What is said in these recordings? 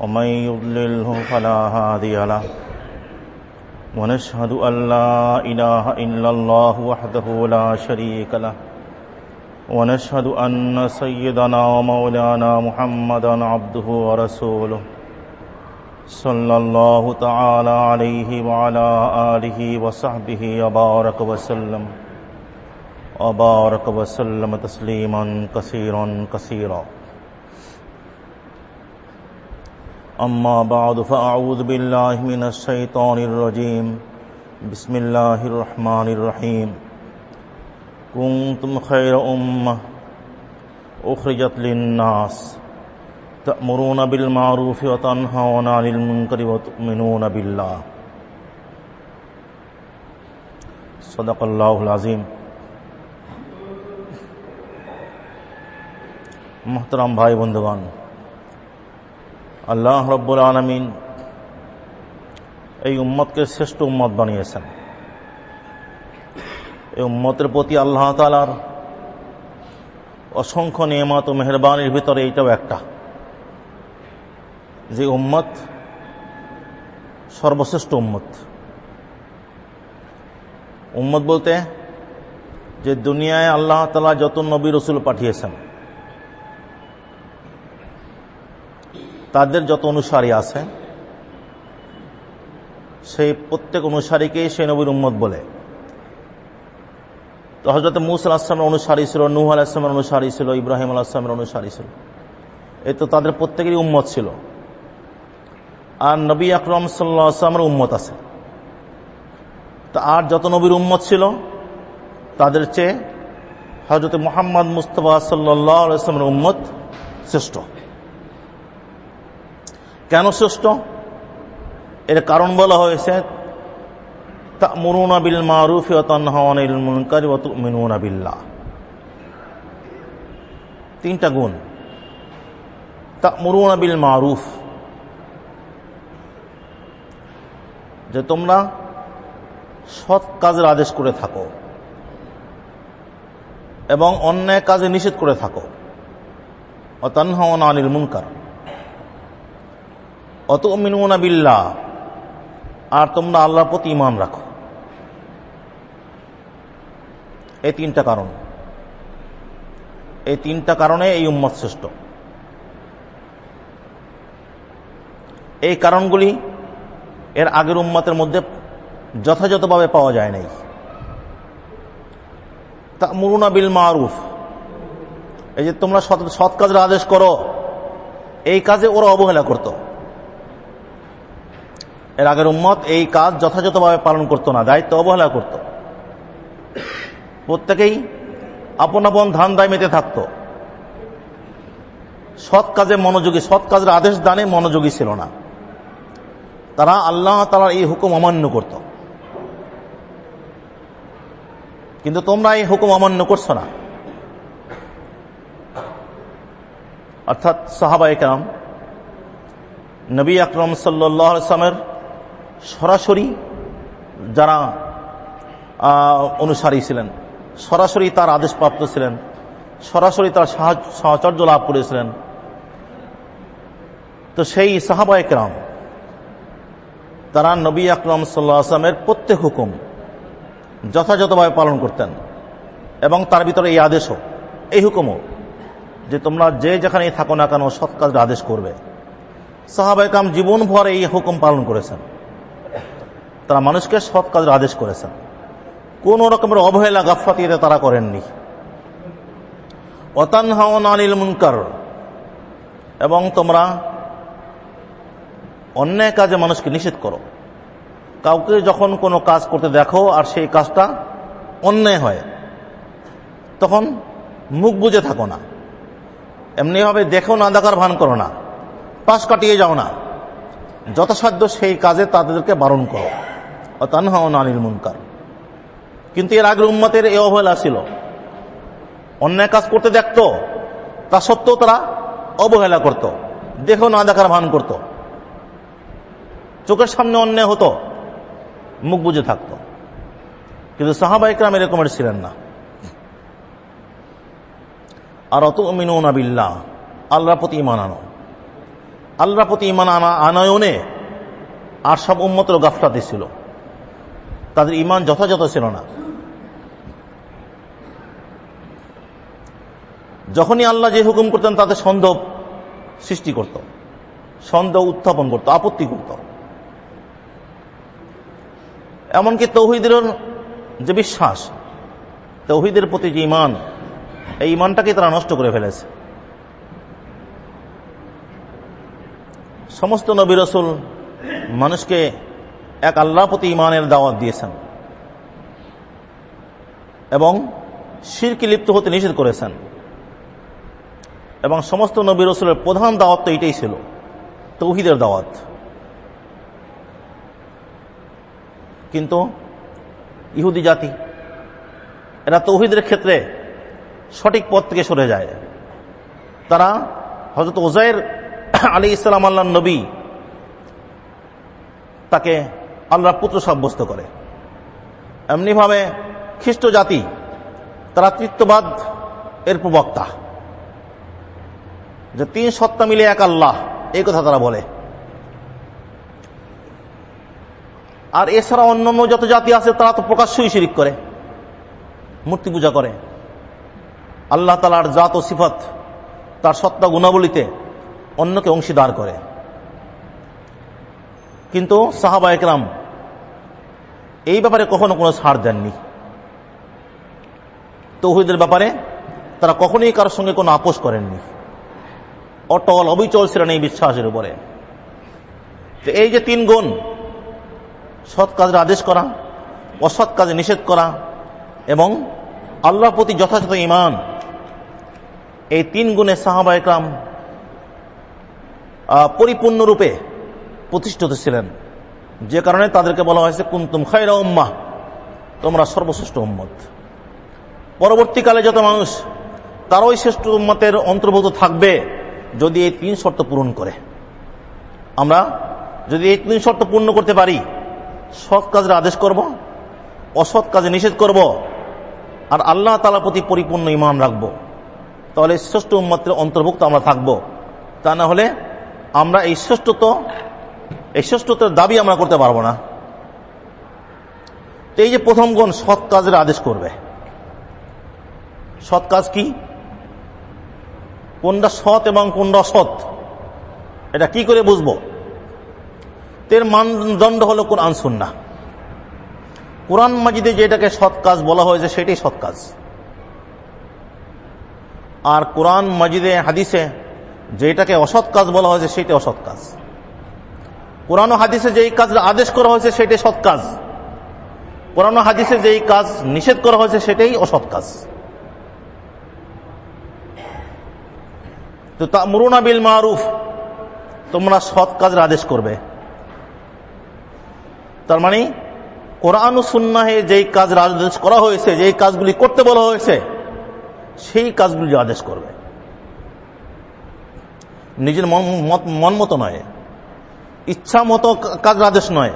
ومن يضلله فلا هادي له ونشهد أن لا إله إلا الله وحده لا شريك له ونشهد أن سيدنا ومولانا محمدا عبده ورسوله صلى الله تعالى عليه وعلى آله وصحبه وبارك وسلم وبارك وسلم تسليما كثيرا كثيرا أما بعد، فأعوذ بالله من الشيطان الرجيم. بسم الله الرحمن الرحيم. كنتم خير أمة أخرجت للناس تأمرون بالمعروف وتنهون عن المنكر وتؤمنون بالله. صدق اللہ العظیم محترم بھائی بندوان আল্লাহ রব্বুল আলমিন এই উম্মতকে শ্রেষ্ঠ উম্মত বানিয়েছেন। এই উম্মতের প্রতি আল্লাহ তালার অসংখ্য নিয়মত ও মেহরবানির ভিতরে এইটাও একটা। যে উম্মত সর্বশ্রেষ্ঠ উম্মত। উম্মত বলতে যে দুনিয়ায় আল্লাহ তালা যত নবী রসুল পাঠিয়েছেন তাদের যত অনুসারী আছে, সেই প্রত্যেক অনুসারীকেই সেই নবীর উম্মত বলে। তো হজরত মুসা আসলামের অনুসারী ছিল, নুহ আলাহিসের অনুসারী ছিল, ইব্রাহিম আলাহিসের অনুসারী ছিল। এ তো তাদের প্রত্যেকেরই উম্মত ছিল। আর নবী আকরম সাল্লা আসলামের উম্মত আছে। তা আর যত নবীর উম্মত ছিল, তাদের চেয়ে হজরত মোহাম্মদ মুস্তফা সাল্লাহ আলাইসলামের উম্মত শ্রেষ্ঠ। কেন শ্রেষ্ঠ? এর কারণ বলা হয়েছে, তা'মুরুনা বিল মারুফ মুনকার ওয়া বিল্লাহ। তিনটা গুণ। তা'মুরুনা বিল মারুফ। যে তোমরা সৎ কাজের আদেশ করে থাকো এবং অন্যায় কাজে নিষেধ করে থাকো। অতানহাওয়ানা আনিল মুনকার। অত মিনুনা বিল্লা আর তোমরা আল্লাহর প্রতি ইমান রাখো। এই তিনটা কারণ। এই তিনটা কারণে এই উম্মত শ্রেষ্ঠ। এই কারণগুলি এর আগের উম্মতের মধ্যে যথাযথভাবে পাওয়া যায় নাই। তা মুরুনা বিল মারুফ। এই যে তোমরা সৎ কাজের আদেশ করো, এই কাজে ওরা অবহেলা করতো। এর আগের উম্মত এই কাজ যথাযথভাবে পালন করতো না, দায়িত্ব অবহেলা করত। প্রত্যেকেই আপন আপন ধান দায় মেতে থাকত। সৎ কাজে মনোযোগী, সৎ কাজের আদেশ দানে মনোযোগী ছিল না। তারা আল্লাহ তালার এই হুকুম অমান্য করত। কিন্তু তোমরা এই হুকুম অমান্য করছ না। অর্থাৎ সাহাবা একরাম নবী আকরম সাল্লামের সরাসরি যারা অনুসারী ছিলেন, সরাসরি তার আদেশপ্রাপ্ত ছিলেন, সরাসরি তার সাহচর্য লাভ করেছিলেন। তো সেই সাহাবা একরাম তারা নবী আকরম সাল্লা আসলামের প্রত্যেক হুকুম যথাযথভাবে পালন করতেন এবং তার ভিতরে এই আদেশও, এই হুকুমও যে তোমরা যে যেখানেই থাকো না কেন সৎ কাজের আদেশ করবে। সাহাবাইকাম জীবন ভর এই হুকুম পালন করেছেন। তারা মানুষকে সৎ কাজের আদেশ করেছেন। কোন রকমের অবহেলা গাফাতিতে তারা করেননি। অতানহাওয়ান আনিল মুনকার। এবং তোমরা অন্যায় কাজে মানুষকে নিষেধ করো। কাউকে যখন কোনো কাজ করতে দেখো আর সেই কাজটা অন্যায় হয়, তখন মুখ বুঝে থাকো না। এমনিভাবে দেখো না, দেখার ভান করো না। পাশ কাটিয়ে যাও না। যথাসাধ্য সেই কাজে তাদেরকে বারণ করো। আনিল মুনকার। কিন্তু এর আগের উম্মতের এ অবহেলা ছিল। অন্যায় কাজ করতে দেখত, তা সত্ত্বেও তারা অবহেলা করত দেখেও না দেখার ভান করত। চোখের সামনে অন্যায় হতো, মুখ বুঝে থাকত। কিন্তু সাহাবাইকরাম এরকমের ছিলেন না। আর অত মিনুন আবিল্লাহ আল্লাহর প্রতি ইমান আনো। আল্লাহর প্রতি ইমান আনা আনয়নে আর সব উন্মতের গাফটাতে ছিল। তাদের ইমান যথাযথ ছিল না। যখনই আল্লাহ যে হুকুম করতেন তাদের সন্দেহ সৃষ্টি করত, সন্দেহ উত্থাপন করত, আপত্তি করত। এমনকি তৌহিদের যে বিশ্বাস, তৌহিদের প্রতি যে ইমান এই ইমানটাকে তারা নষ্ট করে ফেলেছে। সমস্ত নবী রসুল মানুষকে এক আল্লাহ প্রতি ইমানের দাওয়াত দিয়েছেন। এবং শিরকে লিপ্ত হতে নিষেধ করেছেন। এবং সমস্ত নবী রসুলের প্রধান দাওয়াত তো এটাই ছিল, তৌহিদের দাওয়াত। কিন্তু ইহুদি জাতি, এরা তৌহিদের ক্ষেত্রে সঠিক পথ থেকে সরে যায়। তারা হজরত ওজাইর আলী ইসলাম আল্লাহ নবী তাকে আল্লাহর পুত্র সাব্যস্ত করে। এমনিভাবে খ্রিস্ট জাতি তারা তৃত্ববাদ এর প্রবক্তা। যে তিন সত্তা মিলে এক আল্লাহ, এই কথা তারা বলে। আর এছাড়া অন্যান্য যত জাতি আছে, তারা তো প্রকাশ্যই শিরিক করে, মূর্তি পূজা করে। আল্লাহ তালার জাত ও সিফত, তার সত্তা গুণাবলীতে অন্যকে অংশীদার করে। কিন্তু সাহাবা একরাম এই ব্যাপারে কখনো কোনো ছাড় দেননি। তৌহিদের ব্যাপারে তারা কখনোই কারোর সঙ্গে কোনো আপোষ করেননি। অটল, অবিচল ছিলেন এই বিশ্বাসের উপরে। এই যে তিন গুণ, সৎ কাজের আদেশ করা, অসৎ কাজে নিষেধ করা এবং আল্লাহ প্রতি যথাযথ ইমান এই তিন গুণে সাহাবা একরাম পরিপূর্ণরূপে প্রতিষ্ঠিত ছিলেন। যে কারণে তাদেরকে বলা হয়েছে, কুন্তুম খাইরা উম্মা তোমরা সর্বশ্রেষ্ঠ উম্মত। পরবর্তীকালে যত মানুষ তারাই শ্রেষ্ঠ উম্মতের অন্তর্ভুক্ত থাকবে যদি এই তিন শর্ত পূরণ করে। আমরা যদি এই তিন শর্ত পূর্ণ করতে পারি, সৎ কাজের আদেশ করব, অসৎ কাজে নিষেধ করব, আর আল্লাহ তালা প্রতি পরিপূর্ণ ইমান রাখব, তাহলে শ্রেষ্ঠ উম্মতের অন্তর্ভুক্ত আমরা থাকব। তা না হলে আমরা এই শ্রেষ্ঠত্ব এই শ্রেষ্ঠত্বের দাবি আমরা করতে পারব না। তো এই যে প্রথম গুণ সৎ কাজের আদেশ করবে। সৎ কাজ কি? কোনটা সৎ এবং কোনটা সৎ এটা কি করে বুঝব? তের মানদণ্ড হলো কোরআন, সুন্না। কোরআন মাজিদে যেটাকে সৎ কাজ বলা হয়েছে সেটাই সৎ কাজ। আর কোরআন মাজিদে, হাদিসে যেটাকে অসৎ কাজ বলা হয়েছে সেটাই অসৎ কাজ। কোরআন হাদিসে যেই কাজ আদেশ করা হয়েছে, সেটাই সৎ কাজ। কোরআন হাদিসে যেই কাজ নিষেধ করা হয়েছে, সেটাই অসৎ কাজ। তো তা মুরুনা বিল মারুফ, তোমরা সৎ কাজের আদেশ করবে। তার মানে কোরআন সুন্নাহে যেই কাজ আদেশ করা হয়েছে, যেই কাজগুলি করতে বলা হয়েছে, সেই কাজগুলি আদেশ করবে। নিজের মন মতো নয়। ইচ্ছা মতো কাজের আদেশ নয়।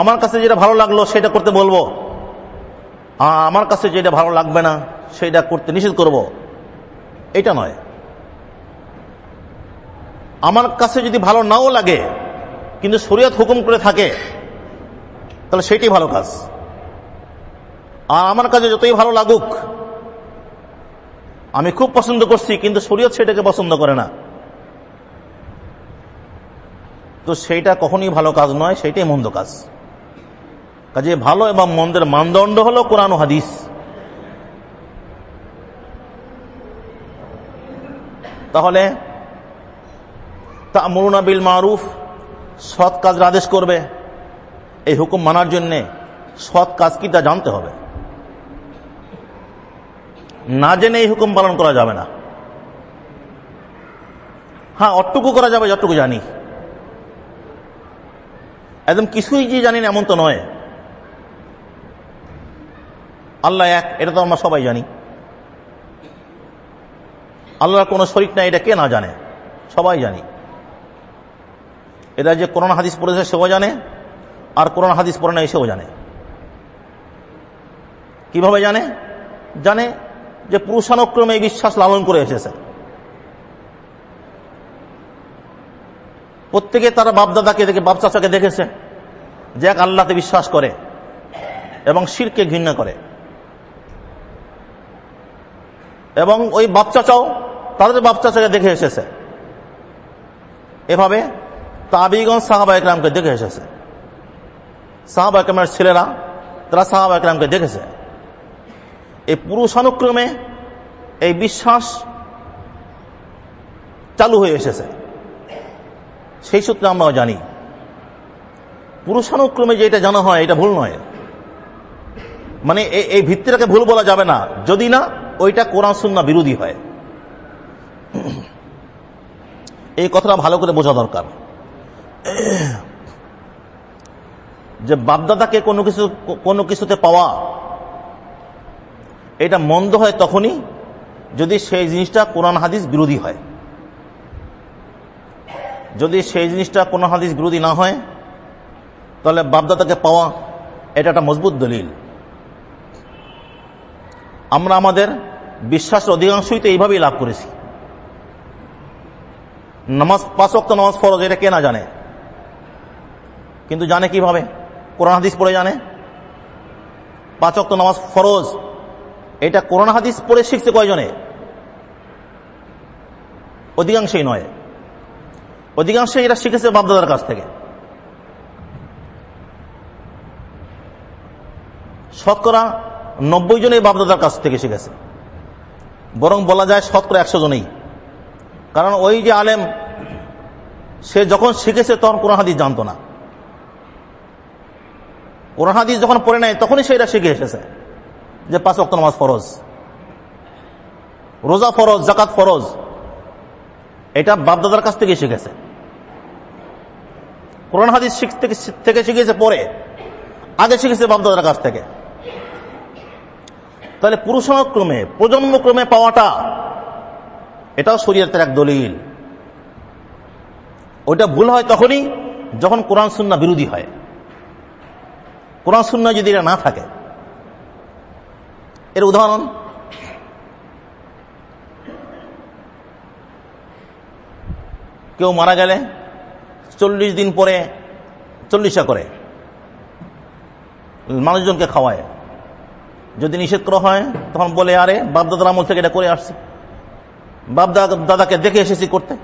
আমার কাছে যেটা ভালো লাগল, সেটা করতে বলব। আমার কাছে যেটা ভালো লাগবে না, সেটা করতে নিষেধ করব। এটা নয়। আমার কাছে যদি ভালো নাও লাগে, কিন্তু শরীয়ত হুকুম করে থাকে, তাহলে সেটাই ভালো কাজ। আর আমার কাছে যতই ভালো লাগুক, আমি খুব পছন্দ করছি, কিন্তু শরীয়ত সেটাকে পছন্দ করে না। তো সেইটা কখনই ভালো কাজ নয়, সেইটাই মন্দ কাজ। কাজে ভালো এবং মন্দের মানদণ্ড হলো কোরআন হাদিস। তাহলে তা মরুনা বিল মারুফ, সৎ কাজের আদেশ করবে। এই হুকুম মানার জন্য সৎ কাজ কি তা জানতে হবে। না জেনে এই হুকুম পালন করা যাবে না। হ্যাঁ অটুকু করা যাবে যতটুকু জানি। একদম কিছুই যে জানি না, এমন তো নয়। আল্লাহ এক, এটা তো আমরা সবাই জানি। আল্লাহর কোনো শরিক নাই, এটা কে না জানে? সবাই জানি। এটা যে করোনা হাদিস পড়েছে, সেও জানে, আর করোনা হাদিস পড়ে নাই, সেও জানে। কীভাবে জানে? জানে যে পুরুষানুক্রমে এই বিশ্বাস লালন করে এসেছে। প্রত্যেকে তারা বাপদাদাকে দেখে বাপ চাচাকে দেখেছে। যে এক আল্লাহতে বিশ্বাস করে এবং শিরকে ঘৃণা করে। এবং ওই বাপ চাচাও তাদের বাপ চাচাকে দেখে এসেছে। এভাবে তাবিগঞ্জ সাহাবা একরামকে দেখে এসেছে। সাহাবা একরামের ছেলেরা, তারা সাহাবা একরামকে দেখেছে। এই পুরুষানুক্রমে এই বিশ্বাস চালু হয়ে এসেছে। সেই সূত্রে আমরাও জানি। পুরুষানুক্রমে যে এটা জানা হয়, এটা ভুল নয়। মানে এই ভিত্তিটাকে ভুল বলা যাবে না। যদি না, ওইটা কোরআন সুন্না বিরোধী হয়। এই কথাটা ভালো করে বোঝা দরকার। যে বাপদাদাকে কোনো কিছু, কোনো কিছুতে পাওয়া, এটা মন্দ হয় তখনই যদি সেই জিনিসটা কোরআন হাদিস বিরোধী হয়। যদি সেই জিনিসটা কোন হাদিস বিরোধী না হয়, তাহলে বাপদাদাকে পাওয়া এটা একটা মজবুত দলিল। আমরা আমাদের বিশ্বাসের অধিকাংশই তো এইভাবেই লাভ করেছি। নামাজ, পাঁচ অক্ত নামাজ ফরজ, এটা কে না জানে? কিন্তু জানে কীভাবে? কোরআন হাদিস পড়ে জানে? পাঁচ অক্ত নামাজ ফরজ, এটা কোরআন হাদিস পড়ে শিখছে কয়জনে? অধিকাংশই নয়। অধিকাংশ এরা শিখেছে বাপদাদার কাছ থেকে। শতকরা নব্বই জনই বাপদাদার কাছ থেকে শিখেছে। বরং বলা যায় শতকরা একশো জনেই। কারণ ওই যে আলেম, সে যখন শিখেছে তখন কোরআন হাদিস জানতো না। কোরআন হাদিস যখন পড়ে নেয় তখনই সে সেটা শিখে এসেছে যে পাঁচ অক্ট নামাজ ফরজ, রোজা ফরজ জাকাত ফরজ, এটা বাপদাদার কাছ থেকে শিখেছে। কোরআন হাদিস থেকে শিখেছে পরে, আগে শিখেছে বাপদাদার কাছ থেকে। তাহলে পুরুষানুক্রমে, প্রজন্মক্রমে পাওয়াটা, এটাও শরীয়তের এক দলিল। ওইটা ভুল হয় তখনই যখন কোরআন সুন্না বিরোধী হয়। কোরআন সুন্না যদি এটা না থাকে, এর উদাহরণ, কেউ মারা গেলে চল্লিশ দিন পরে চল্লিশা করে। মানুষজনকে খাওয়ায়। যদি নিষেধ করা হয়, তখন বলে, আরে, বাপদাদার আমল থেকে এটা করে আসছে। বাপ দাদাকে দেখে এসেছি করতে।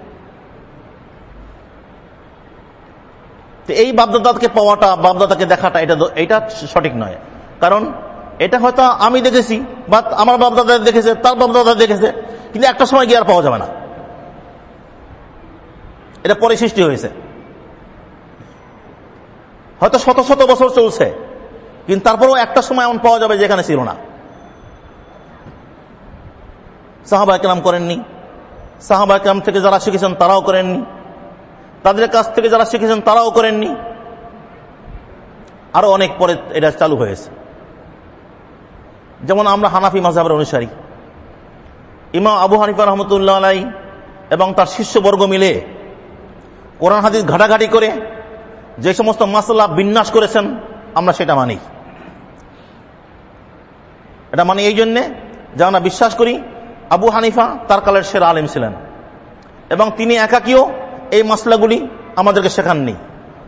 এই বাপদাদাকে পাওয়াটা, বাপদাদাকে দেখাটা, এটা এটা সঠিক নয়। কারণ এটা হয়তো আমি দেখেছি, বা আমার বাপদাদা দেখেছে, তার বাপদাদা দেখেছে, কিন্তু একটা সময় গিয়ে আর পাওয়া যাবে না। এটা পরে সৃষ্টি হয়েছে। হয়তো শত শত বছর চলছে। কিন্তু তারপরেও একটা সময় এমন পাওয়া যাবে যেখানে ছিল না। সাহাবা একরাম করেননি। সাহাবা একরাম থেকে যারা শিখেছেন তারাও করেননি। তাদের কাছ থেকে যারা শিখেছেন তারাও করেননি। আরও অনেক পরে এটা চালু হয়েছে। যেমন আমরা হানাফি মাঝাবের অনুসারী। ইমাম আবু হানিফা রহমতুল্লাহ আলাই এবং তার শিষ্যবর্গ মিলে কোরআন হাদিস ঘাটাঘাটি করে যে সমস্ত মাসাল্লাহ বিন্যাস করেছেন, আমরা সেটা মানি। এটা মানে এই জন্যে যে আমরা বিশ্বাস করি, আবু হানিফা তার কালের সেরা আলিম ছিলেন। এবং তিনি একাকিও এই মশলাগুলি আমাদেরকে শেখাননি।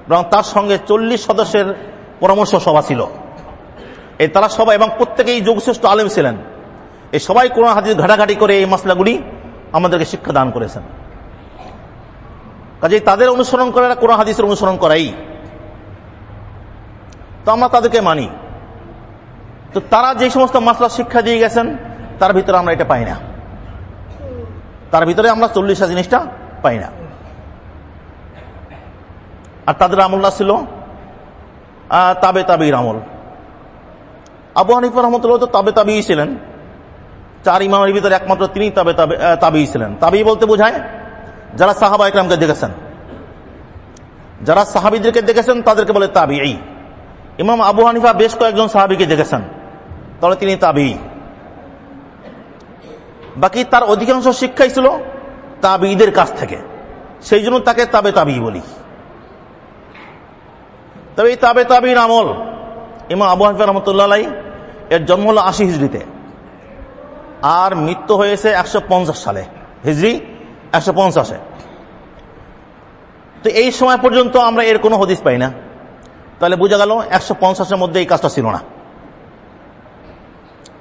এবং তার সঙ্গে চল্লিশ সদস্যের পরামর্শ সভা ছিল। এই তারা সবাই এবং প্রত্যেকেই যোগশ্রেষ্ঠ আলিম ছিলেন। এই সবাই কোরআন হাদিস ঘাটাঘাটি করে এই মশলাগুলি আমাদেরকে শিক্ষা দান করেছেন। কাজে তাদের অনুসরণ করে কোরআন হাদিসের অনুসরণ করাই। তো আমরা তাদেরকে মানি। তো তারা যে সমস্ত মাসলা শিক্ষা দিয়ে গেছেন, তার ভিতরে আমরা এটা পাই না। তার ভিতরে আমরা চল্লিশটা জিনিসটা পাই না। আর তাদের আমল্লা ছিল তাবে তাবির আমল। আবু হানিফা রহমতুল্লাহ তো তাবে তাবিই ছিলেন। চার ইমামের ভিতরে একমাত্র তিনি তাবে তাবিই ছিলেন। তাবি বলতে বোঝায় যারা সাহাবা ইকরামকে দেখেছেন, যারা সাহাবিদেরকে দেখেছেন, তাদেরকে বলে তাবি ইমাম আবু হানিফা বেশ কয়েকজন সাহাবিকে দেখেছেন, তাহলে তিনি তাবি বাকি তার অধিকাংশ শিক্ষাই ছিল তাবিদের কাছ থেকে। সেই জন্য তাকে তাবে তাবি বলি। তবে এই তাবে তাবির আমল, ইমাম আবু হানিফা রহমতুল্লাহ এর জন্ম হল আশি হিজড়িতে। আর মৃত্যু হয়েছে একশো পঞ্চাশ সালে, হিজড়ি একশো পঞ্চাশে তো এই সময় পর্যন্ত আমরা এর কোনো হদিস পাই না। তাহলে বোঝা গেল একশো পঞ্চাশের মধ্যে এই কাজটা ছিল না।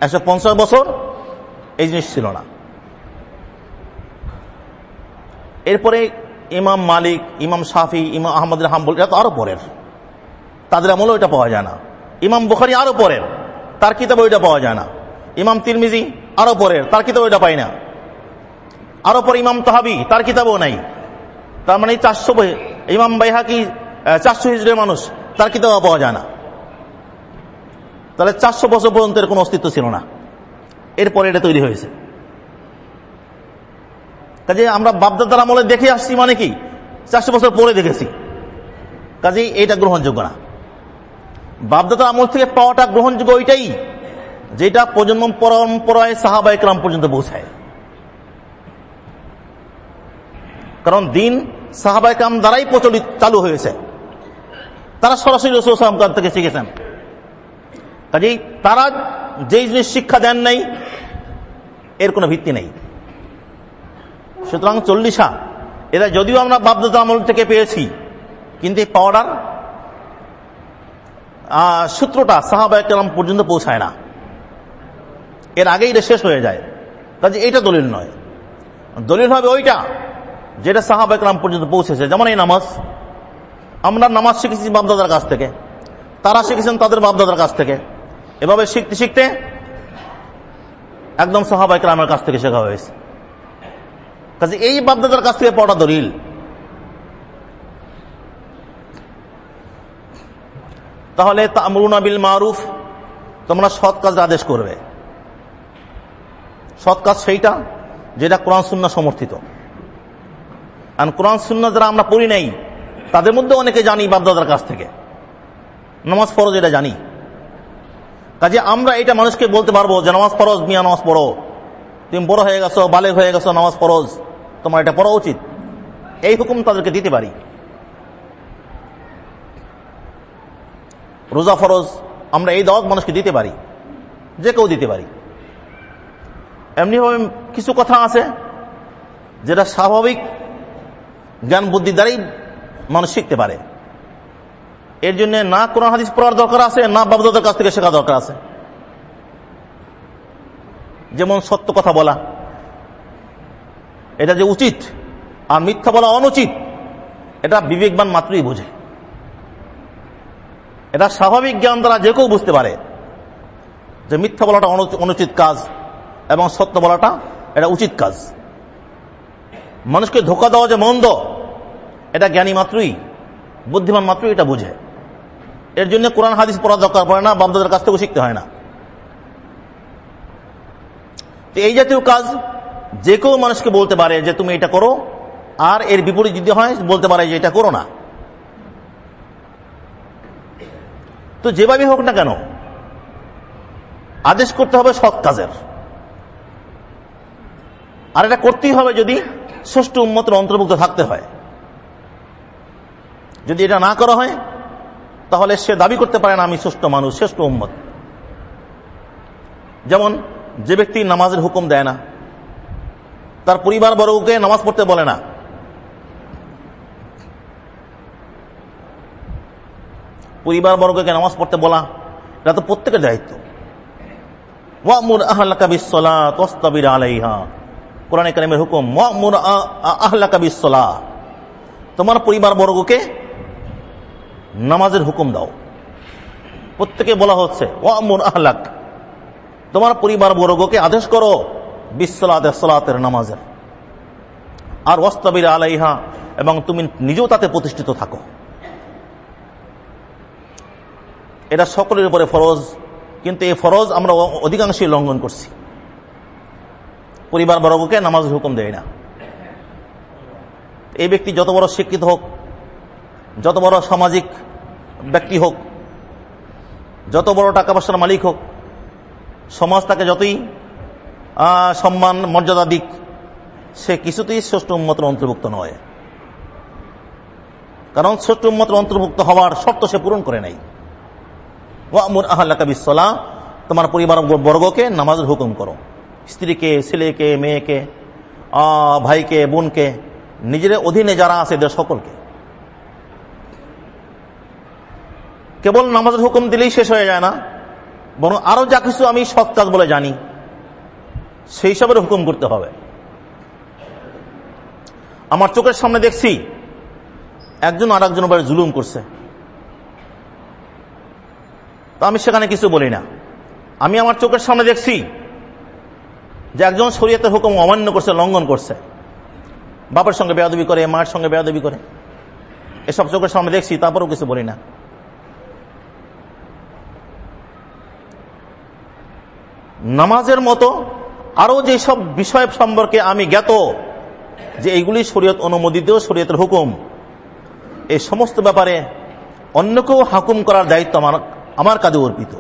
একশো পঞ্চাশ বছর এই জিনিস ছিল না। এরপরে ইমাম মালিক, ইমাম শাফি, ইমাম আহমদ হাম্বুল এটা তো আরও পরের। তাদের আমলেও এটা পাওয়া যায় না। ইমাম বুখারি আরও পরের। তার কিতাব ওইটা পাওয়া যায় না। ইমাম তিরমিজি আরও পরের। তার কিতাব ওইটা পাই না। আরও পরে ইমাম তাহাবি, তার কিতাবও নাই। তার মানে চারশো ইমাম বাইহাকি চারশো হিজড়ের মানুষ, তার কিতাব পাওয়া যায় না। তাহলে চারশো বছর পর্যন্ত এর কোনো অস্তিত্ব ছিল না। এরপরে এটা তৈরি হয়েছে। কাজে আমরা বাপদাদার আমলে দেখে আসছি মানে কি? চারশো বছর পরে দেখেছি। কাজে এটা গ্রহণযোগ্য না। বাপদাদার আমল থেকে পাওয়াটা গ্রহণযোগ্য ওইটাই, যেটা প্রজন্ম পরম্পরায় সাহাবাহিক রাম পর্যন্ত পৌঁছায়। কারণ দিন সাহাবাহিক কাম দ্বারাই প্রচলিত, চালু হয়েছে। তারা সরাসরি রসুলাম থেকে শিখেছেন। কাজেই তারা যেই জিনিস শিক্ষা দেন নাই, এর কোনো ভিত্তি নেই। সুতরাং চল্লিশা এরা যদিও আমরা বাপদাদা আমল থেকে পেয়েছি, কিন্তু এই পাওয়াটার সূত্রটা সাহাবাহাম পর্যন্ত পৌঁছায় না। এর আগেই এটা শেষ হয়ে যায়। কাজে এটা দলিল নয়। দলিল হবে ওইটা যেটা সাহাবাহাম পর্যন্ত পৌঁছেছে। যেমন এই নামাজ, আমরা নামাজ শিখেছি বাপদাদার কাছ থেকে। তারা শিখেছেন তাদের বাপদাদার কাছ থেকে। এভাবে শিখতে শিখতে একদম সাহাবাহিক রামের কাছ থেকে শেখা হয়েছে। কাজে এই বাপদাদার কাছ থেকে পড়া দলিল। তাহলে তামরুনা বিল মারুফ, তোমরা সৎ কাজ আদেশ করবে। সৎ কাজ সেইটা যেটা কোরআন শূন্য সমর্থিত। আর কোরআন শূন্য যারা আমরা পড়ি নাই, তাদের মধ্যে অনেকে জানি বাপদাদার কাছ থেকে। নামাজ ফরজ এটা জানি। কাজে আমরা এটা মানুষকে বলতে পারব যে নামাজ ফরজ, মিয়া নামাজ পড়ো। তুমি বড় হয়ে গেছো বালে হয়ে গেছো, নামাজ ফরজ। তোমার এটা পড়া উচিত। এই হুকুম তাদেরকে দিতে পারি। রোজা ফরজ, আমরা এই দাওয়াত মানুষকে দিতে পারি। যে কেউ দিতে পারি। এমনিভাবে কিছু কথা আছে যেটা স্বাভাবিক জ্ঞান বুদ্ধি দ্বারাই মানুষ শিখতে পারে। এর জন্য না কোরআন হাদিস পড়ার দরকার আছে, না বাবদাদের কাছ থেকে শেখা দরকার আছে। যেমন সত্য কথা বলা, এটা যে উচিত আর মিথ্যা বলা অনুচিত, এটা বিবেকবান মাত্রই বোঝে। এটা স্বাভাবিক জ্ঞান দ্বারা যে কেউ বুঝতে পারে যে মিথ্যা বলাটা অনুচিত কাজ এবং সত্য বলাটা এটা উচিত কাজ। মানুষকে ধোকা দেওয়া যে মন্দ এটা জ্ঞানী মাত্রই, বুদ্ধিমান মাত্রই এটা বুঝে। এর জন্য কোরআন হাদিস পড়া দরকার পড়ে না বামদাদের কাছ থেকেও শিখতে হয় না। এই জাতীয় কাজ যে কেউ মানুষকে বলতে পারে যে তুমি এটা করো, আর এর বিপরীত যদি হয়, বলতে পারে যে এটা করো না। তো যেভাবে হোক না কেন, আদেশ করতে হবে সৎ কাজের। আর এটা করতেই হবে যদি ষষ্ঠ উন্মতের অন্তর্ভুক্ত থাকতে হয়। যদি এটা না করা হয়, তাহলে সে দাবি করতে পারে না, আমি শ্রেষ্ঠ মানুষ, শ্রেষ্ঠ উম্মত। যেমন, যে ব্যক্তি নামাজের হুকুম দেয় না, তার পরিবার বর্গকে নামাজ পড়তে বলে না। পরিবার বর্গকে নামাজ পড়তে বলা, এটা তো প্রত্যেকের দায়িত্ব। বিশ্বলা তস্তাবির আলাইহা। কোরআন কারিমের হুকুম, ওয়ামুর বিশ্বলা তোমার পরিবার বর্গকে নামাজের হুকুম দাও। প্রত্যেকে বলা হচ্ছে আহলাক, তোমার পরিবার বর্গকে আদেশ করো বিশ্বলাতের নামাজের। আর ওয়াস্তাবির আলাইহা, এবং তুমি নিজেও তাতে প্রতিষ্ঠিত থাকো। এটা সকলের উপরে ফরজ, কিন্তু এই ফরজ আমরা অধিকাংশই লঙ্ঘন করছি। পরিবার বর্গকে নামাজের হুকুম দেয় না। এই ব্যক্তি যত বড় শিক্ষিত হোক যত বড় সামাজিক ব্যক্তি হোক, যত বড় টাকা পয়সার মালিক হোক, সমাজ তাকে যতই সম্মান, মর্যাদা দিক, সে কিছুতেই ষষ্ঠ উন্মতের অন্তর্ভুক্ত নয়। কারণ ষষ্ঠ উন্মতের অন্তর্ভুক্ত হওয়ার শর্ত সে পূরণ করে নাই। ওয়ামুর আহ্লাকা বিশ্বলা তোমার পরিবার বর্গকে নামাজের হুকুম করো। স্ত্রীকে, ছেলেকে, মেয়েকে ভাইকে, বোনকে নিজের অধীনে যারা আছে এদের সকলকে। কেবল নামাজের হুকুম দিলেই শেষ হয়ে যায় না, বরং আরও যা কিছু আমি সৎ কাজ বলে জানি, সেই সবের হুকুম করতে হবে। আমার চোখের সামনে দেখছি, একজন আর একজন জুলুম করছে। তো আমি সেখানে কিছু বলি না। আমি আমার চোখের সামনে দেখছি যে একজন শরীয়তের হুকুম অমান্য করছে, লঙ্ঘন করছে। বাপের সঙ্গে বেয়াদবি করে, মায়ের সঙ্গে বেয়াদবি করে। এসব চোখের সামনে দেখছি, তারপরেও কিছু বলি না। নামাজের মতো আরও যেসব বিষয় সম্পর্কে আমি জ্ঞাত, যে এইগুলি শরীয়ত অনুমোদিত, শরীয়তের হুকুম, এই সমস্ত ব্যাপারে অন্যকেও হাকুম করার দায়িত্ব আমার আমার কাজে অর্পিত।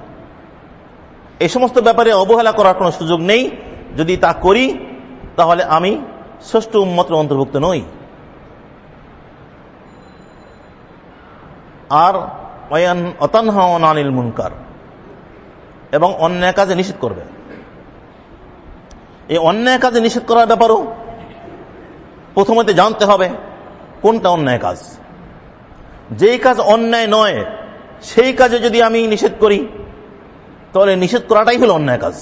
এই সমস্ত ব্যাপারে অবহেলা করার কোনো সুযোগ নেই। যদি তা করি, তাহলে আমি ষষ্ঠ উন্মত অন্তর্ভুক্ত নই। আর অতানহানিল মুনকার। এবং অন্যায় কাজে নিষেধ করবে। এই অন্যায় কাজে নিষেধ করার ব্যাপারও প্রথমত জানতে হবে কোনটা অন্যায় কাজ। যেই কাজ অন্যায় নয়, সেই কাজে যদি আমি নিষেধ করি, তাহলে নিষেধ করাটাই হলো অন্যায় কাজ।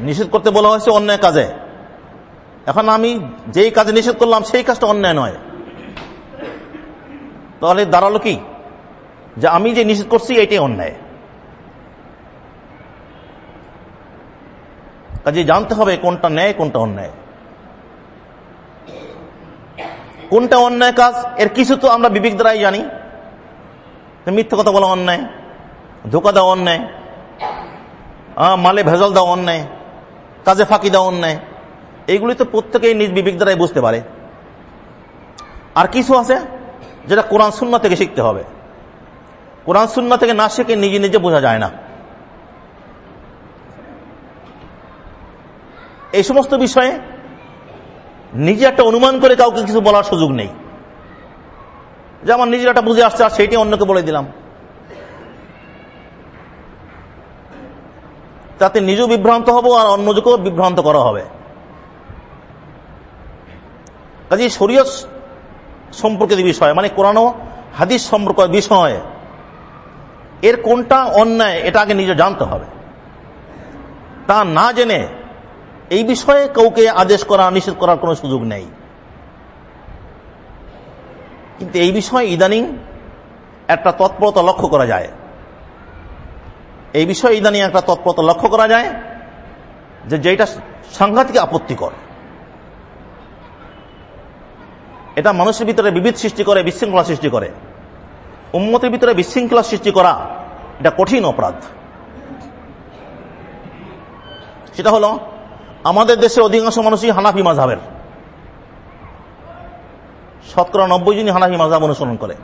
নিষেধ করতে বলা হয়েছে অন্যায় কাজে। এখন আমি যেই কাজে নিষেধ করলাম, সেই কাজটা অন্যায় নয়। তাহলে দাঁড়াল কি? যে আমি যে নিষেধ করছি, এটাই অন্যায়। কাজে জানতে হবে কোনটা ন্যায়, কোনটা অন্যায়। কোনটা অন্যায় কাজ, এর কিছু তো আমরা বিবেক দ্বারাই জানি। মিথ্যা কথা বলা অন্যায়, ধোকা দেওয়া অন্যায় মালে ভেজাল দেওয়া অন্যায়, কাজে ফাঁকি দেওয়া অন্যায়, এইগুলি তো প্রত্যেকেই নিজ বিবেক দ্বারাই বুঝতে পারে। আর কিছু আছে যেটা কোরআন শূন্য থেকে শিখতে হবে। কোরআন শূন্য থেকে না শিখে নিজে নিজে বোঝা যায় না। এই সমস্ত বিষয়ে নিজে একটা অনুমান করে কাউকে কিছু বলার সুযোগ নেই। যে আমার নিজের একটা বুঝে আসছে আর সেইটি অন্যকে বলে দিলাম। তাতে নিজেও বিভ্রান্ত হব আর অন্যকেও বিভ্রান্ত করা হবে। কাজে শরীয় সম্পর্কিত বিষয় মানে কোরআন হাদিস সম্পর্ক বিষয় এর কোনটা অন্যায়, এটা আগে নিজে জানতে হবে। তা না জেনে এই বিষয়ে কাউকে আদেশ করা, নিষেধ করার কোনো সুযোগ নেই। কিন্তু এই বিষয়ে ইদানিং একটা তৎপরতা লক্ষ্য করা যায়। এই বিষয়ে ইদানিং একটা তৎপরতা লক্ষ্য করা যায় যে যেটা সাংঘাতিক আপত্তিকর। এটা মানুষের ভিতরে বিবিধ সৃষ্টি করে, বিশৃঙ্খলা সৃষ্টি করে। উন্মতের ভিতরে বিশৃঙ্খলা সৃষ্টি করা এটা কঠিন অপরাধ। সেটা হলো, আমাদের দেশের অধিকাংশ মানুষই হানাফি মাঝাবের শতকরা নব্বই জনই হানাফি মাঝাব অনুসরণ করে।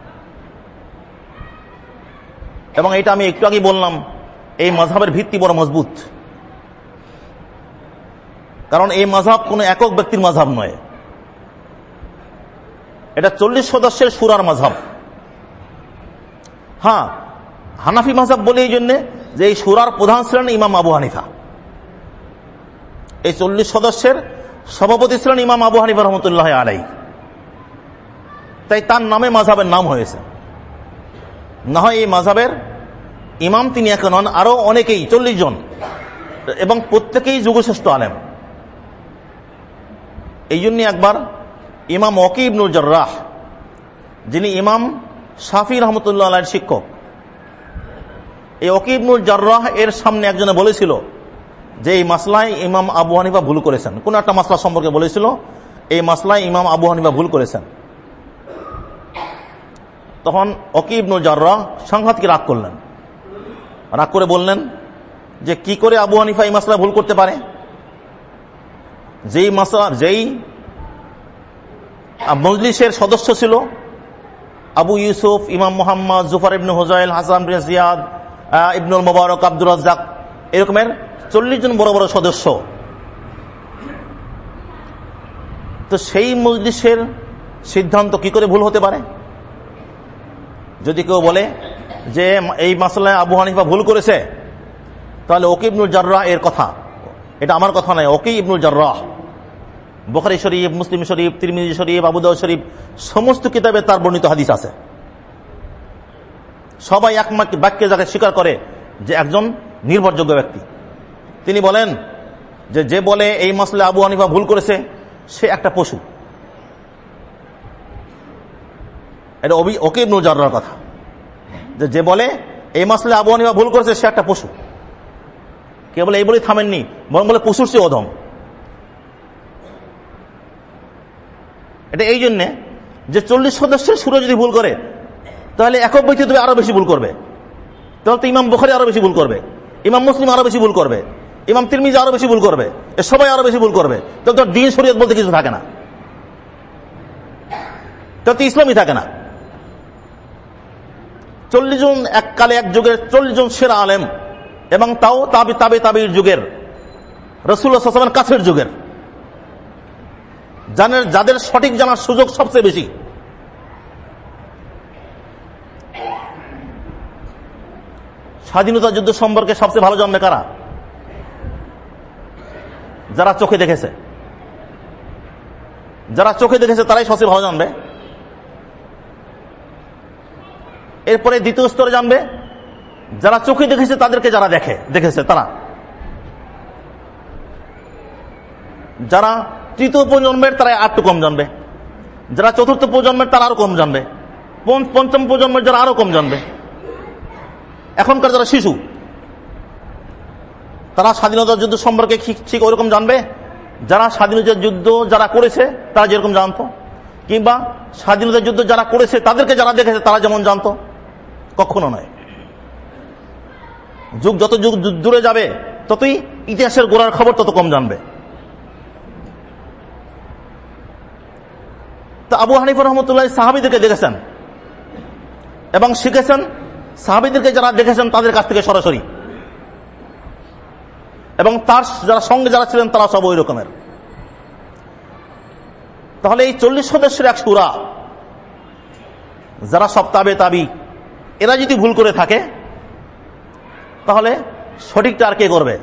এবং এটা আমি একটু আগে বললাম, এই মাঝাবের ভিত্তি বড় মজবুত। কারণ এই মাঝাব কোন একক ব্যক্তির মাঝাব নয়। এটা চল্লিশ সদস্যের সুরার মাঝাব হ্যাঁ হানাফি মাঝাব বলে এই জন্যে যে এই সুরার প্রধান ছিলেন ইমাম আবু হানিফা। এই চল্লিশ সদস্যের সভাপতি ছিলেন ইমাম আবু হানিফা রহমতুল্লাহ আলাই তাই তার নামে মাঝাবের নাম হয়েছে। না হয় এই মাঝাবের ইমাম তিনি এখন নন আরও অনেকেই, চল্লিশ জন। এবং প্রত্যেকেই যুগশ্রেষ্ঠ আলেম। এই জন্য একবার ইমাম ওকিবনুল জর্রাহ, যিনি ইমাম শাফি রহমতুল্লাহ আলাইয়ের শিক্ষক। এই ওকিবনুল জর্রাহ এর সামনে একজনে বলেছিল যে এই মাসলায় ইমাম আবু হানিফা ভুল করেছেন। কোন একটা মাসলা সম্পর্কে বলেছিল, এই মাসলায় ইমাম আবু হানিফা ভুল করেছেন। তখন অকিবনুল জাররা সাংঘাতকে রাগ করলেন। রাগ করে বললেন যে কি করে আবু হানিফা এই মাসলা ভুল করতে পারে? যেই মাসলা, যেই মজলিসের সদস্য ছিল আবু ইউসুফ, ইমাম মোহাম্মদ, জুফার ইবনু হোজাইল হাসান বিন ইবনুল মোবারক, আব্দুর রাজ্জাক এরকমের চল্লিশ জন বড় বড় সদস্য। তো সেই মজলিসের সিদ্ধান্ত কি করে ভুল হতে পারে? যদি কেউ বলে যে এই মাসলায় আবু হানিফা ভুল করেছে, তাহলে ওকে ইবনুল জার্রাহ এর কথা। এটা আমার কথা নয় ওকে ইবনুল জার্রাহ। বখারি শরীফ, মুসলিম শরীফ, তিরমিজি শরীফ আবুদাউ শরীফ, সমস্ত কিতাবে তার বর্ণিত হাদিস আছে। সবাই এক মাক- বাক্যে যাকে স্বীকার করে যে একজন নির্ভরযোগ্য ব্যক্তি। তিনি বলেন যে যে বলে এই মাসলে আবু হানিফা ভুল করেছে, সে একটা পশু। এটা অবি- ওকে ইবনুল জার্রার কথা। যে যে বলে এই মাসলে আবু হানিফা ভুল করেছে, সে একটা পশু। কে বলে, এই বলে থামেননি। বরং বলে, পশুর চেয়ে অধম। এটা এই জন্যে যে চল্লিশ সদস্যের সুরে যদি ভুল করে, তাহলে একক ব্যক্তি তুমি আরও বেশি ভুল করবে। তাহলে তো ইমাম বুখারি আরও বেশি ভুল করবে, ইমাম মুসলিম আরও বেশি ভুল করবে, ইমাম তিরমিজ আরও বেশি ভুল করবে সবাই আরও বেশি ভুল করবে। তো দিন শরীয়ত বলতে কিছু থাকে না। তাহলে তো ইসলামই থাকে না। চল্লিশ জন এককালে এক যুগের চল্লিশ জন সেরা আলেম এবং তাও তাবি তাবে তাবির যুগের রসুল্লাহামের কাছের যুগের। জানের, যাদের সঠিক জানার সুযোগ সবচেয়ে বেশি। স্বাধীনতা যুদ্ধ সম্পর্কে সবচেয়ে ভালো জানবে কারা? যারা চোখে দেখেছে। যারা চোখে দেখেছে, তারাই সবচেয়ে ভালো জানবে। এরপরে দ্বিতীয় স্তরে জানবে, যারা চোখে দেখেছে, তাদেরকে যারা দেখে, দেখেছে তারা। যারা তৃতীয় প্রজন্মের তারা আরটু কম জানবে। যারা চতুর্থ প্রজন্মের তারা আরও কম জানবে। পঞ্চ- পঞ্চম প্রজন্মের যারা আরও কম জানবে। এখনকার যারা শিশু, তারা স্বাধীনতা যুদ্ধ সম্পর্কে ঠিক- ওরকম জানবে। যারা স্বাধীনতা যুদ্ধ যারা করেছে, তারা যেরকম জানতো। কিংবা স্বাধীনতা যুদ্ধ যারা করেছে, তাদেরকে যারা দেখেছে, তারা যেমন জানতো। কখনো নয়। যুগ যত যুগ দূরে যাবে, ততই ইতিহাসের গোড়ার খবর তত কম জানবে। তো আবু হানিফ রহমতুল্লাহ সাহাবিদেরকে দেখেছেন। এবং শিখেছেন, সাহাবিদেরকে যারা দেখেছেন তাদের কাছ থেকে সরাসরি। এবং তার যারা সঙ্গে যারা ছিলেন তারা সব ওই রকমের তাহলে এই চল্লিশ সদস্যের এক সুরা, যারা সব তাবে তাবি, এরা যদি ভুল করে থাকে, তাহলে সঠিকটা আর কে করবে?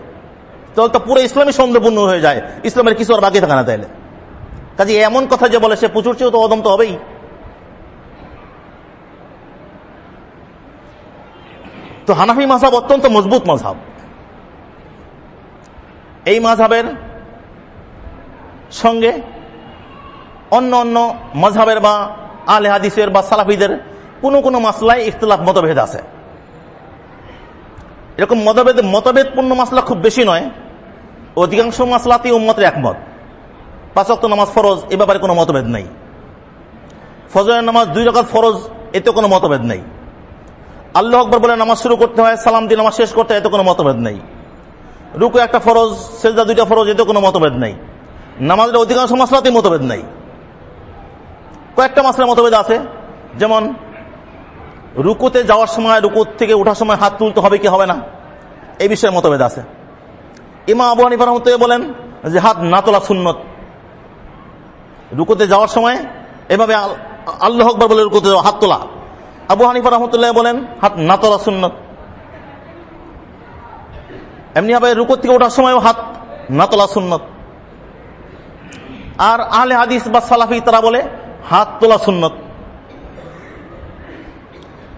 তাহলে তো পুরো ইসলামী সন্দেহপূর্ণ হয়ে যায়। ইসলামের কিছু আর বাকি থাকে না তাইলে। কাজে এমন কথা যে বলে, সে প্রচুর চেয়েও তো অদম তো হবেই। তো হানাফি মাঝাব অত্যন্ত মজবুত মাঝাব এই মাঝাবের সঙ্গে অন্য অন্য মজহাবের বা আলে হাদিসের বা সালাফিদের কোনো কোনো মাসলায় ইখতলাফ মতভেদ আছে। এরকম মতভেদ মতভেদপূর্ণ মাসলা খুব বেশি নয়। অধিকাংশ মাসলাতেই উম্মতের একমত। পাঁচক্ত নামাজ ফরজ, এ ব্যাপারে কোনো মতভেদ নেই। ফজরের নামাজ দুই রকাত ফরজ এতে কোনো মতভেদ নেই। আল্লাহ আকবর বলে নামাজ শুরু করতে হয়, সালাম দিয়ে নামাজ শেষ করতে হয় এতে কোনো মতভেদ নেই। রুকু একটা ফরজ, সেজদা দুইটা ফরজ এতে কোনো মতভেদ নেই। নামাজের অধিকাংশ মাসলাতেই মতভেদ নেই। কয়েকটা মাসলার মতভেদ আছে। যেমন, রুকুতে যাওয়ার সময়, রুকু থেকে ওঠার সময় হাত তুলতে হবে কি হবে না, এই বিষয়ে মতভেদ আছে। ইমা আবু হানিফা রহমতুল্লাহ বলেন যে হাত না তোলা সুন্নত। রুকুতে যাওয়ার সময় এভাবে আল- আল্লাহ আকবর বলে রুকুতে যাওয়া, হাত তোলা। আবু হানিফা রহমতুল্লাহ বলেন হাত না তোলা সুন্নত। এমনি ভাবে রুকুর থেকে ওঠার সময় হাত না তোলা সুন্নত। আর আহলে হাদিস বা সালাফি তারা বলে হাত তোলা সুন্নত।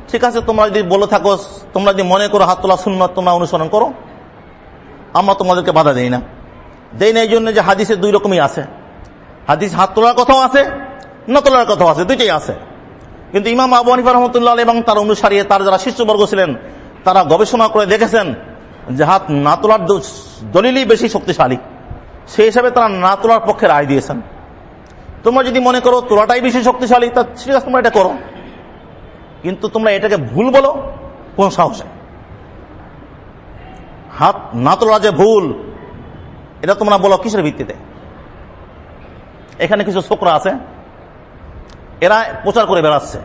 ঠিক আছে তোমরা যদি বলে থাকো তোমরা যদি মনে করো হাত তোলা সুন্নত তোমরা অনুসরণ করো। আমরা তোমাদেরকে বাধা দেই না। দেই না এই জন্য যে হাদিসে দুই রকমই আছে। হাদিস হাত তোলার কথাও আছে, না তোলার কথাও আছে, দুইটাই আছে। কিন্তু ইমাম আবু হানিফা রহমতুল্লাহ এবং তার অনুসারী, তার যারা শিষ্যবর্গ ছিলেন, তারা গবেষণা করে দেখেছেন যে হাত না তোলার দলিলই বেশি শক্তিশালী। সেই হিসাবে তারা না তোলার পক্ষে রায় দিয়েছেন। তোমরা যদি মনে করো তোলাটাই বেশি শক্তিশালী, তা আছে, তোমরা এটা করো। কিন্তু তোমরা এটাকে ভুল বলো, কোন সাহসে হাত না তোলা যে ভুল, এটা তোমরা বলো কিসের ভিত্তিতে? এখানে কিছু ছোকরা আছে। এরা প্রচার করে বেড়াচ্ছে।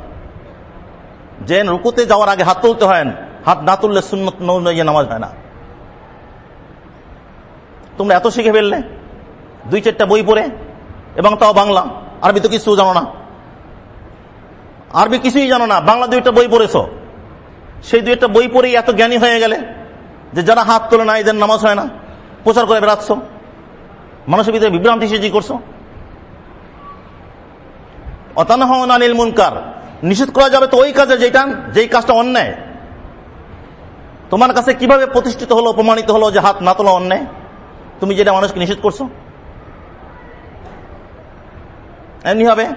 যে রুকুতে যাওয়ার আগে হাত তুলতে হয় হাত না তুললে সুন্নত অনুযায়ী নামাজ হয় না। তোমরা এত শিখে ফেললে? দুই চারটা বই পড়ে এবং তাও বাংলা। আরবি তো কিছু জানো না। আরবি কিছুই জানো না। বাংলা দুইটা বই পড়েছ। সেই দুইটা বই পড়েই এত জ্ঞানী হয়ে গেলে যে যারা হাত তোলে না, এদের নামাজ হয় না। প্রচার করে বেড়াচ্ছ। মানুষের ভিতরে বিভ্রান্তি সৃষ্টি করছ। অতানহনিল মুনকার। নিষেধ করা যাবে তো ওই কাজে যেটা যেই কাজটা অন্যায়। তোমার কাছে কীভাবে প্রতিষ্ঠিত হলো, প্রমাণিত হলো যে হাত না তোলা অন্যায়? তুমি যেটা মানুষকে নিষেধ করছ? এমনি হবে।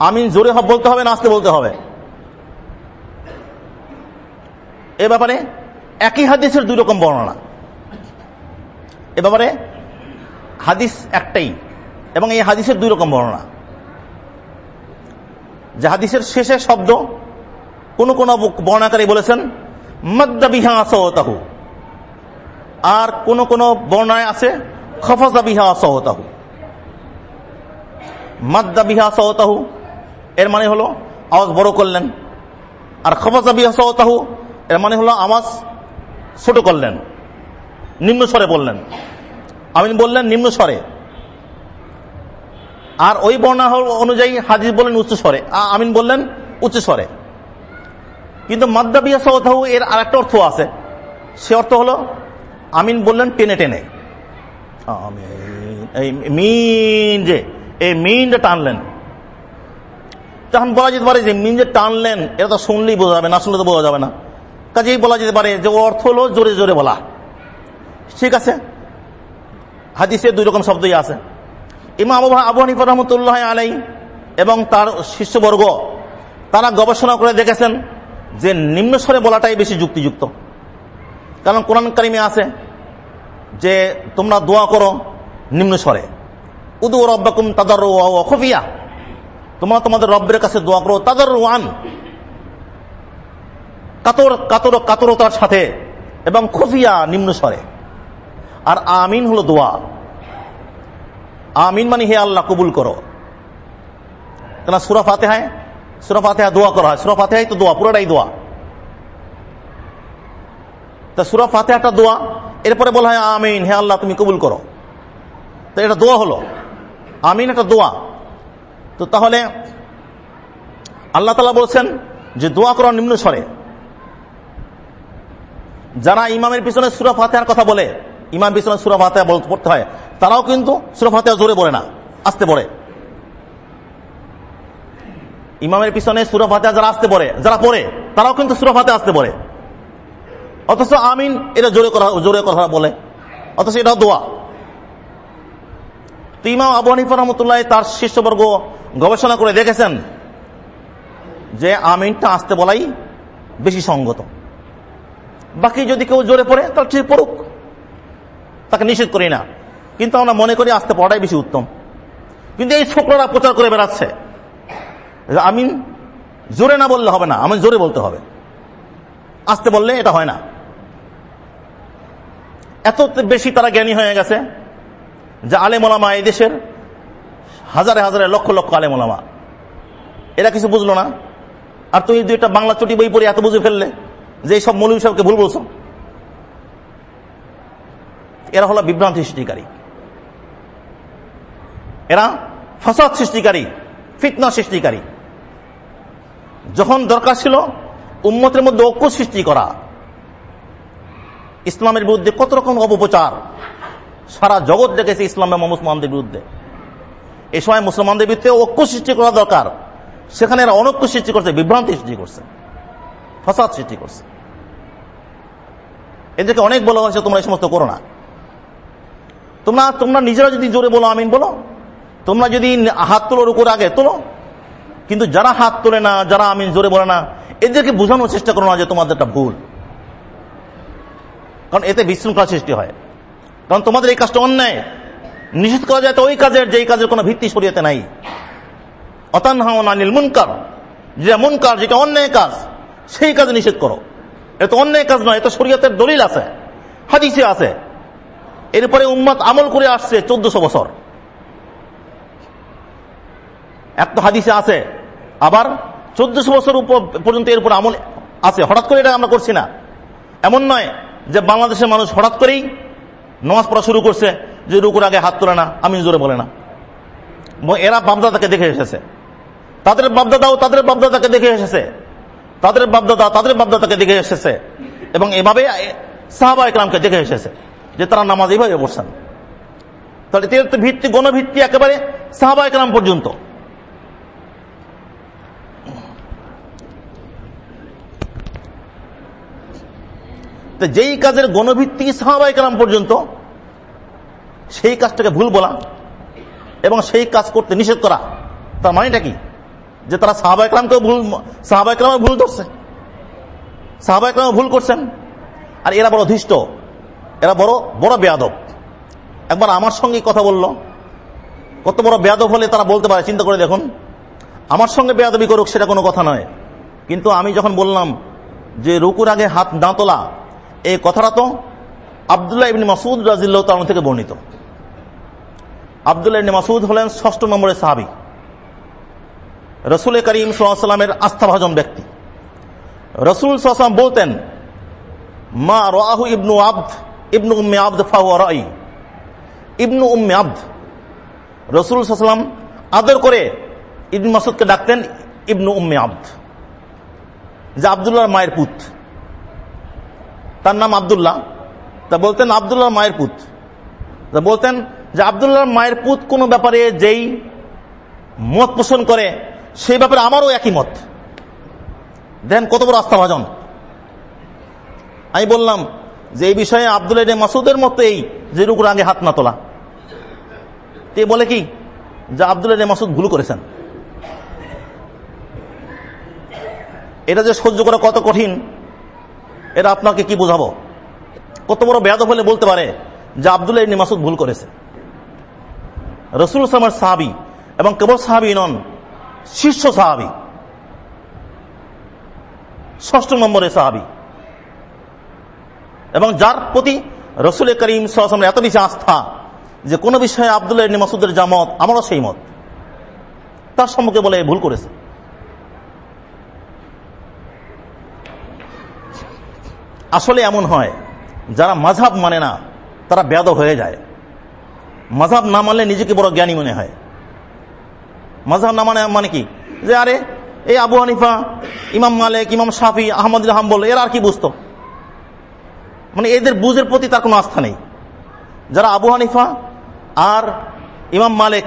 আমিন জোরে বলতে হবে না, আসতে বলতে হবে। এ ব্যাপারে একই হাদিসের দুই রকম বর্ণনা। এ ব্যাপারে হাদিস একটাই এবং এই হাদিসের দুই রকম বর্ণনা। যে হাদিসের শেষের শব্দ, কোন কোন বর্ণাকারী বলেছেন মদ্দাবিহা আসহতাহু আর কোন কোন বর্ণায় আছে, খফাজা বিহা আসহতাহু মাদ্দা বিহা সহতাহু এর মানে হলো, আওয়াজ বড় করলেন। আর খফাজা বিহা সহতাহু এর মানে হলো, আওয়াজ ছোট করলেন। নিম্ন স্বরে বললেন। আমিন বললেন নিম্ন স্বরে আর ওই বর্ণা অনুযায়ী হাজির বললেন উচ্চ স্বরে। আমিন বললেন উচ্চ স্বরে। কিন্তু মাদ্দা বিহা সহতাহু এর আর একটা অর্থ আছে। সে অর্থ হলো, আমিন বললেন টেনে টেনে। মিন যে, এই মিনটা টানলেন। তখন বলা যেতে পারে যে মিন যে টানলেন, এটা তো শুনলেই বোঝা যাবে, না শুনলে তো বোঝা যাবে না। কাজেই বলা যেতে পারে যে অর্থ হলো জোরে জোরে বলা। ঠিক আছে? হাদিসে দুই রকম শব্দই আছে। ইমা আবু হানিফা রহমতুল্লাহ আলাই এবং তার শিষ্যবর্গ, তারা গবেষণা করে দেখেছেন যে নিম্নস্বরে বলাটাই বেশি যুক্তিযুক্ত। কারণ কোরআন কারিমে আছে যে তোমরা দোয়া করো নিম্নস্বরে উদু রব্বাকুম তাদার খফিয়া। তোমরা তোমাদের রব্বের কাছে দোয়া করো তাদার ওয়ান কাতর কাতর, কাতরতার সাথে এবং খফিয়া নিম্ন স্বরে। আর আমিন হলো দোয়া। আমিন মানে হে আল্লাহ, কবুল করো। কেন সুরা ফাতেহায়, সুরা ফাতেহা দোয়া করা হয়। সুরা ফাতেহাই তো দোয়া, পুরোটাই দোয়া। তা সুরা ফাতেহাটা দোয়া, এরপরে বলা হয় আমিন, হে আল্লাহ, তুমি কবুল করো। তো এটা দোয়া হলো। আমিন একটা দোয়া। তো তাহলে আল্লাহ তালা বলছেন যে দোয়া করা নিম্ন স্বরে। যারা ইমামের পিছনে সুরা ফাতেহার কথা বলে, ইমাম পিছনে সুরা ফাতেহা পড়তে হয় তারাও কিন্তু সুরা ফাতেহা জোরে পড়ে না, আসতে পড়ে ইমামের পিছনে সুরা ফাতেহা যারা আসতে পড়ে, যারা পড়ে, তারাও কিন্তু সুরা ফাতে আসতে পড়ে। অথচ আমিন এটা জোরে করা, জোরে কথা বলে, অথচ এটা দোয়া। তো ইমাম আবু হানিফা রহমতুল্লাহ তার শিষ্যবর্গ গবেষণা করে দেখেছেন যে আমিনটা আসতে বলাই বেশি সঙ্গত। বাকি যদি কেউ জোরে পড়ে, তাহলে ঠিক পড়ুক। তাকে নিষেধ করি না। কিন্তু আমরা মনে করি আসতে পড়াই বেশি উত্তম। কিন্তু এই ছোকরারা প্রচার করে বেড়াচ্ছে। আমিন, জোরে না বললে হবে না আমি জোরে বলতে হবে। আসতে বললে এটা হয় না। এত বেশি তারা জ্ঞানী হয়ে গেছে যে আলেমোলামা এই দেশের হাজারে হাজারে লক্ষ লক্ষ আলেমোলামা। এরা কিছু বুঝলো না। আর তুমি দুইটা বাংলা চটি বই পড়ে এত বুঝে ফেললে যে এইসব মৌলী সাহেবকে ভুল বলছো। এরা হলো বিভ্রান্তি সৃষ্টিকারী। এরা ফসাদ সৃষ্টিকারী, ফিতনা সৃষ্টিকারী। যখন দরকার ছিল উম্মতের মধ্যে ঐক্য সৃষ্টি করা, ইসলামের বিরুদ্ধে কত রকম অপপ্রচার, সারা জগৎ দেখেছে ইসলাম এবং মুসলমানদের বিরুদ্ধে। এই সময় মুসলমানদের বিরুদ্ধে ঐক্য সৃষ্টি করা দরকার। সেখানে এরা অনৈক্য সৃষ্টি করছে, বিভ্রান্তি সৃষ্টি করছে, ফসাদ সৃষ্টি করছে। এদেরকে অনেক বলা হয়েছে তোমরা এই সমস্ত করো না। তোমরা তোমরা নিজেরা যদি জোরে বলো, আমিন বলো তোমরা যদি হাত তোলোর উপর আগে তোলো। কিন্তু যারা হাত তোলে না, যারা আমিন জোরে বলে না, এদেরকে বোঝানোর চেষ্টা করো না যে তোমাদেরটা ভুল। কারণ এতে বিশৃঙ্খলা সৃষ্টি হয়। কারণ তোমাদের এই কাজটা অন্যায়। নিষেধ করা যায় তো ওই কাজের, যেই কাজের কোনো ভিত্তি সরিয়েতে নাই। অতানহানিল মুনকার। যেটা মুনকার, যেটা অন্যায় কাজ, সেই কাজে নিষেধ করো। এত অন্যায় কাজ নয় এত শরীয়তের দলিল আছে, হাদিসে আছে। এরপরে উম্মাদ আমল করে আসছে চোদ্দশো বছর। এক তো হাদিসে আছে। আবার চোদ্দশো বছর পর্যন্ত এর উপর আমল আছে। হঠাৎ করে এটা আমরা করছি না। এমন নয় যে বাংলাদেশের মানুষ হঠাৎ করেই নামাজ পড়া শুরু করছে, যে রুকুর আগে হাত তোলে না, আমি জোরে বলে না। এরা বাপদাদাকে দেখে এসেছে। তাদের বাপদাদাও তাদের বাপদাদাকে দেখে এসেছে। তাদের বাপদাদা তাদের বাপদাদাকে দেখে এসেছে। এবং এভাবে সাহাবা ইকরামকে দেখে এসেছে যে তারা নামাজ এইভাবে পড়ছেন। তাহলে ভিত্তি, গণভিত্তি একেবারে সাহাবা ইকরাম পর্যন্ত। তো যেই কাজের গণভিত্তি সাহাবা ইকরাম পর্যন্ত, সেই কাজটাকে ভুল বলা এবং সেই কাজ করতে নিষেধ করা, তার মানেটা কি? যে তারা সাহাবা ইকরামকেও ভুল সাহাবা ইকরামও ভুল ধরছে। সাহাবা ইকরামও ভুল করছেন। আর এরা বড় ধৃষ্ট, এরা বড় বড় বেয়াদব। একবার আমার সঙ্গে কথা বলল। কত বড় বেয়াদব হলে তারা বলতে পারে, চিন্তা করে দেখুন। আমার সঙ্গে বেয়াদবি করুক সেটা কোনো কথা নয়। কিন্তু আমি যখন বললাম যে রুকুর আগে হাত না তোলা এই কথাটা তো আবদুল্লাহ ইবনি মাসুদ রাজিল্লাহ থেকে বর্ণিত। আবদুল্লাহ ইবনি মাসুদ হলেন ষষ্ঠ নম্বরের সাহাবি। রসুল করিম সাল্লামের আস্থাভাজন ব্যক্তি। রসুল সাল্লাম বলতেন, মা রাহু ইবনু আব্দ, ইবনু উম্মে আব্দ ফাহু রাই। ইবনু উম্মে আব্দ, রসুল সাল্লাম আদর করে ইবন মাসুদকে ডাকতেন ইবনু উম্মে আব্দ, যে আবদুল্লাহর মায়ের পুত। তার নাম আবদুল্লাহ। তা বলতেন আবদুল্লাহ মায়ের পুত। তা বলতেন যে আবদুল্লাহ মায়ের পুত কোন ব্যাপারে যেই মত পোষণ করে, সেই ব্যাপারে আমারও একই মত। দেন কত বড় আস্থাভাজন। আমি বললাম যে এই বিষয়ে আবদুল্লাহ মাসুদের মতো এই যে রুকুর আগে হাত না তোলা। তে বলে কি? যে আবদুল্লাহ মাসুদ ভুল করেছেন। এটা যে সহ্য করা কত কঠিন এটা আপনাকে কি বোঝাবো? কত বড় বেয়াদ হলে বলতে পারে যে আবদুল্লাহ ইবনি মাসুদ ভুল করেছে। রসুল ইসলামের সাহাবি এবং কেবল সাহাবি নন, শীর্ষ সাহাবি। ষষ্ঠ নম্বরে সাহাবি। এবং যার প্রতি রসুল করিম সাল্লামের এত বেশি আস্থা যে কোনো বিষয়ে আবদুল্লাহ ইবনি মাসুদের যা মত, আমারও সেই মত। তার সম্মুখে বলে ভুল করেছে। আসলে এমন হয়, যারা মাঝাব মানে না, তারা ব্যাদ হয়ে যায়। মাঝাব না মানলে নিজেকে বড় জ্ঞানী মনে হয়। মাঝাব না মানে মানে কি? যে আরে, এই আবু হানিফা, ইমাম মালিক, ইমাম শাফি, আহমদ হাম্বল, এরা আর কি বুঝতো? মানে এদের বুঝের প্রতি তার কোনো আস্থা নেই। যারা আবু হানিফা আর ইমাম মালিক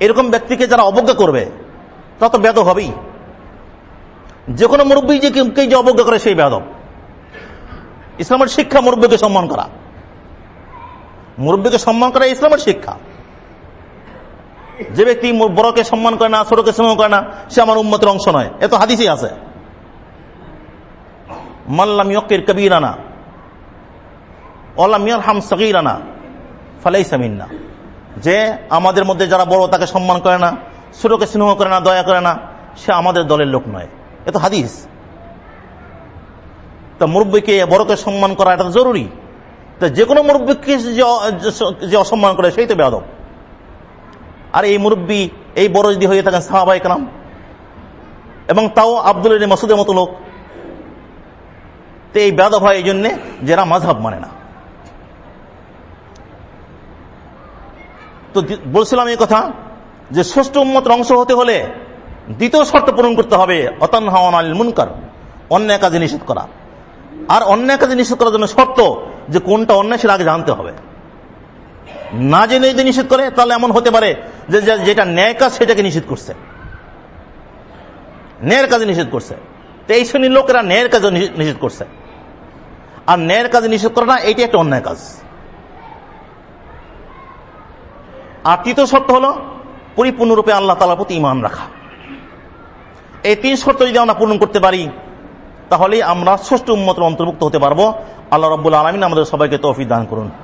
এরকম ব্যক্তিকে যারা অবজ্ঞা করবে তা তো বেদ হবেই। যে কোনো মুরব্বী যে কে যে অবজ্ঞা করে সেই বেদব ইসলামের শিক্ষা মুরব্বীকে সম্মান করা। মুরব্বীকে সম্মান করা ইসলামের শিক্ষা। যে ব্যক্তি বড়কে সম্মান করে না, ছোটকে সম্মান করে না, সে আমার উন্মতের অংশ নয়। এত হাদিসই আছে। মাল্লাম ইয়কের কবির আনা অলাম হাম সগির আনা ফালাই সামিন্না যে আমাদের মধ্যে যারা বড়, তাকে সম্মান করে না, ছোটকে স্নেহ করে না, দয়া করে না, সে আমাদের দলের লোক নয়। এত হাদিস। তা মুরব্বীকে বড়কে সম্মান করা এটা জরুরি। তা যে কোনো মুরব্বীকে যে অসম্মান করে সেই তো বেদব আর এই মুরব্বী, এই বড় যদি হয়ে থাকেন সাহাবাই কালাম এবং তাও আব্দুল মাসুদের মতো লোক। তো এই বেদব হয় এই জন্যে যারা মাঝহাব মানে না। তো বলছিলাম এই কথা যে ষষ্ঠ উন্মতের অংশ হতে হলে দ্বিতীয় শর্ত পূরণ করতে হবে। অতান হাওয়ান আল মুনকার, অন্যায় কাজে নিষেধ করা। আর অন্যায় কাজে নিষেধ করার জন্য শর্ত যে কোনটা অন্যায় সেটা আগে জানতে হবে। না জেনে যদি নিষেধ করে, তাহলে এমন হতে পারে যে যেটা ন্যায় কাজ সেটাকে নিষেধ করছে। ন্যায়ের কাজে নিষেধ করছে। তো এই শ্রেণির লোকেরা ন্যায়ের কাজে নিষেধ করছে। আর ন্যায়ের কাজে নিষেধ করে না এইটি একটা অন্যায় কাজ। আর তৃতীয় শর্ত হল পরিপূর্ণরূপে আল্লাহ তালার প্রতি ইমান রাখা। এই তিন শর্ত যদি আমরা পূরণ করতে পারি তাহলে আমরা ষষ্ঠ উন্মতের অন্তর্ভুক্ত হতে পারব। আল্লাহ রব্বুল আলমিন আমাদের সবাইকে তৌফিক দান করুন।